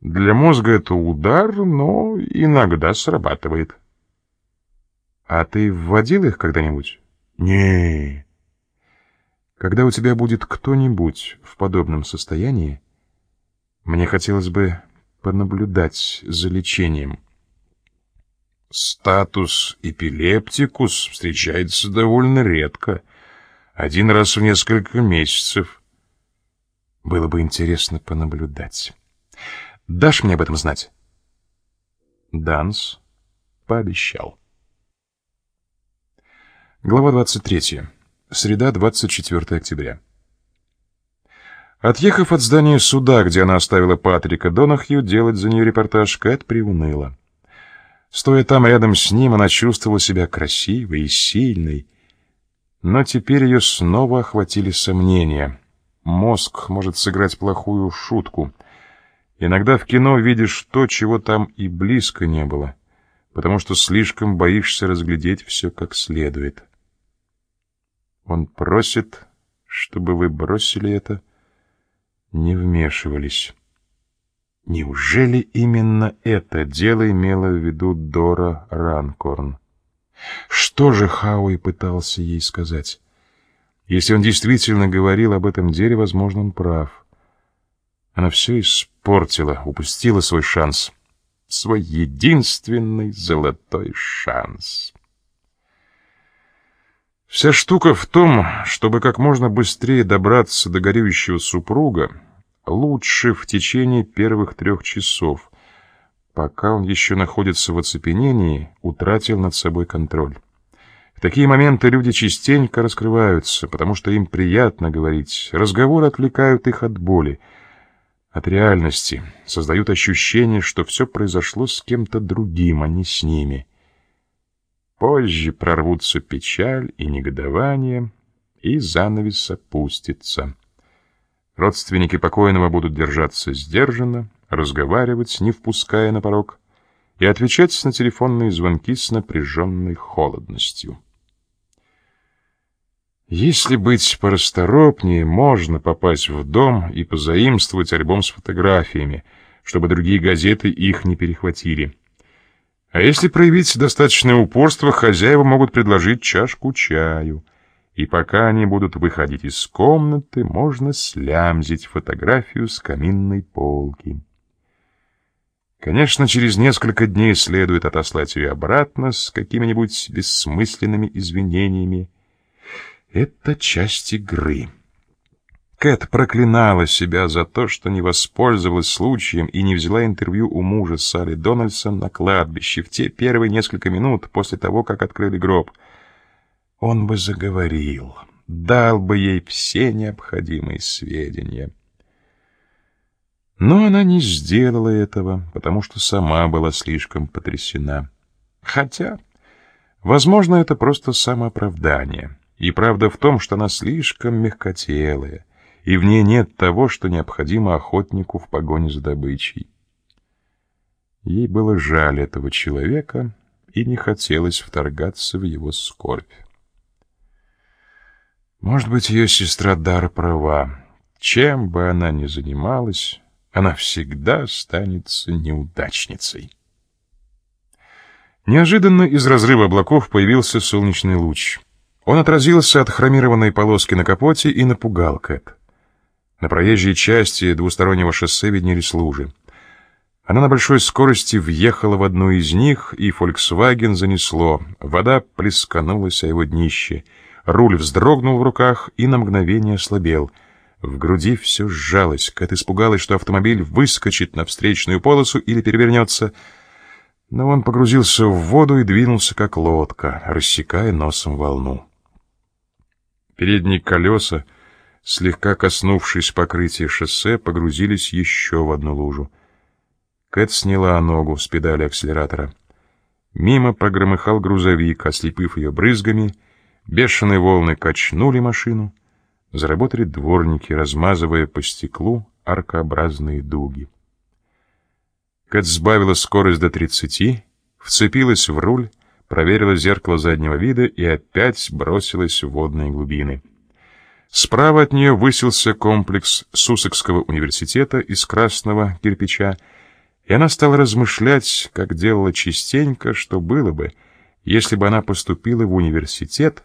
Для мозга это удар, но иногда срабатывает. А ты вводил их когда-нибудь? Не. Когда у тебя будет кто-нибудь в подобном состоянии, мне хотелось бы понаблюдать за лечением. Статус эпилептикус встречается довольно редко. Один раз в несколько месяцев. Было бы интересно понаблюдать. Дашь мне об этом знать? Данс пообещал. Глава 23. Среда, 24 октября. Отъехав от здания суда, где она оставила Патрика Донахью делать за нее репортаж, Кэт приуныла. Стоя там рядом с ним, она чувствовала себя красивой и сильной. Но теперь ее снова охватили сомнения. Мозг может сыграть плохую шутку. Иногда в кино видишь то, чего там и близко не было, потому что слишком боишься разглядеть все как следует. Он просит, чтобы вы бросили это, не вмешивались. Неужели именно это дело имело в виду Дора Ранкорн? Что же Хауи пытался ей сказать? Если он действительно говорил об этом деле, возможно, он прав. Она все испортила, упустила свой шанс. Свой единственный золотой шанс. Вся штука в том, чтобы как можно быстрее добраться до горюющего супруга, лучше в течение первых трех часов, пока он еще находится в оцепенении, утратил над собой контроль. В такие моменты люди частенько раскрываются, потому что им приятно говорить. Разговоры отвлекают их от боли, от реальности, создают ощущение, что все произошло с кем-то другим, а не с ними. Позже прорвутся печаль и негодование, и занавес опустится. Родственники покойного будут держаться сдержанно, разговаривать, не впуская на порог, и отвечать на телефонные звонки с напряженной холодностью. Если быть порасторопнее, можно попасть в дом и позаимствовать альбом с фотографиями, чтобы другие газеты их не перехватили. А если проявить достаточное упорство, хозяева могут предложить чашку чаю. И пока они будут выходить из комнаты, можно слямзить фотографию с каминной полки. Конечно, через несколько дней следует отослать ее обратно с какими-нибудь бессмысленными извинениями. Это часть игры. Кэт проклинала себя за то, что не воспользовалась случаем и не взяла интервью у мужа Салли Дональдсон на кладбище в те первые несколько минут после того, как открыли гроб. Он бы заговорил, дал бы ей все необходимые сведения. Но она не сделала этого, потому что сама была слишком потрясена. Хотя, возможно, это просто самооправдание. И правда в том, что она слишком мягкотелая и в ней нет того, что необходимо охотнику в погоне за добычей. Ей было жаль этого человека и не хотелось вторгаться в его скорбь. Может быть, ее сестра Дара права. Чем бы она ни занималась, она всегда останется неудачницей. Неожиданно из разрыва облаков появился солнечный луч. Он отразился от хромированной полоски на капоте и напугал Кэт. На проезжей части двустороннего шоссе виднелись лужи. Она на большой скорости въехала в одну из них, и «Фольксваген» занесло. Вода плесканулась о его днище. Руль вздрогнул в руках и на мгновение ослабел. В груди все сжалось. Кэт испугалась, что автомобиль выскочит на встречную полосу или перевернется. Но он погрузился в воду и двинулся, как лодка, рассекая носом волну. Передние колеса слегка коснувшись покрытия шоссе, погрузились еще в одну лужу. Кэт сняла ногу с педали акселератора. Мимо прогромыхал грузовик, ослепив ее брызгами, бешеные волны качнули машину, заработали дворники, размазывая по стеклу аркообразные дуги. Кэт сбавила скорость до тридцати, вцепилась в руль, проверила зеркало заднего вида и опять бросилась в водные глубины. Справа от нее высился комплекс Сусекского университета из красного кирпича И она стала размышлять, как делала частенько, что было бы, если бы она поступила в университет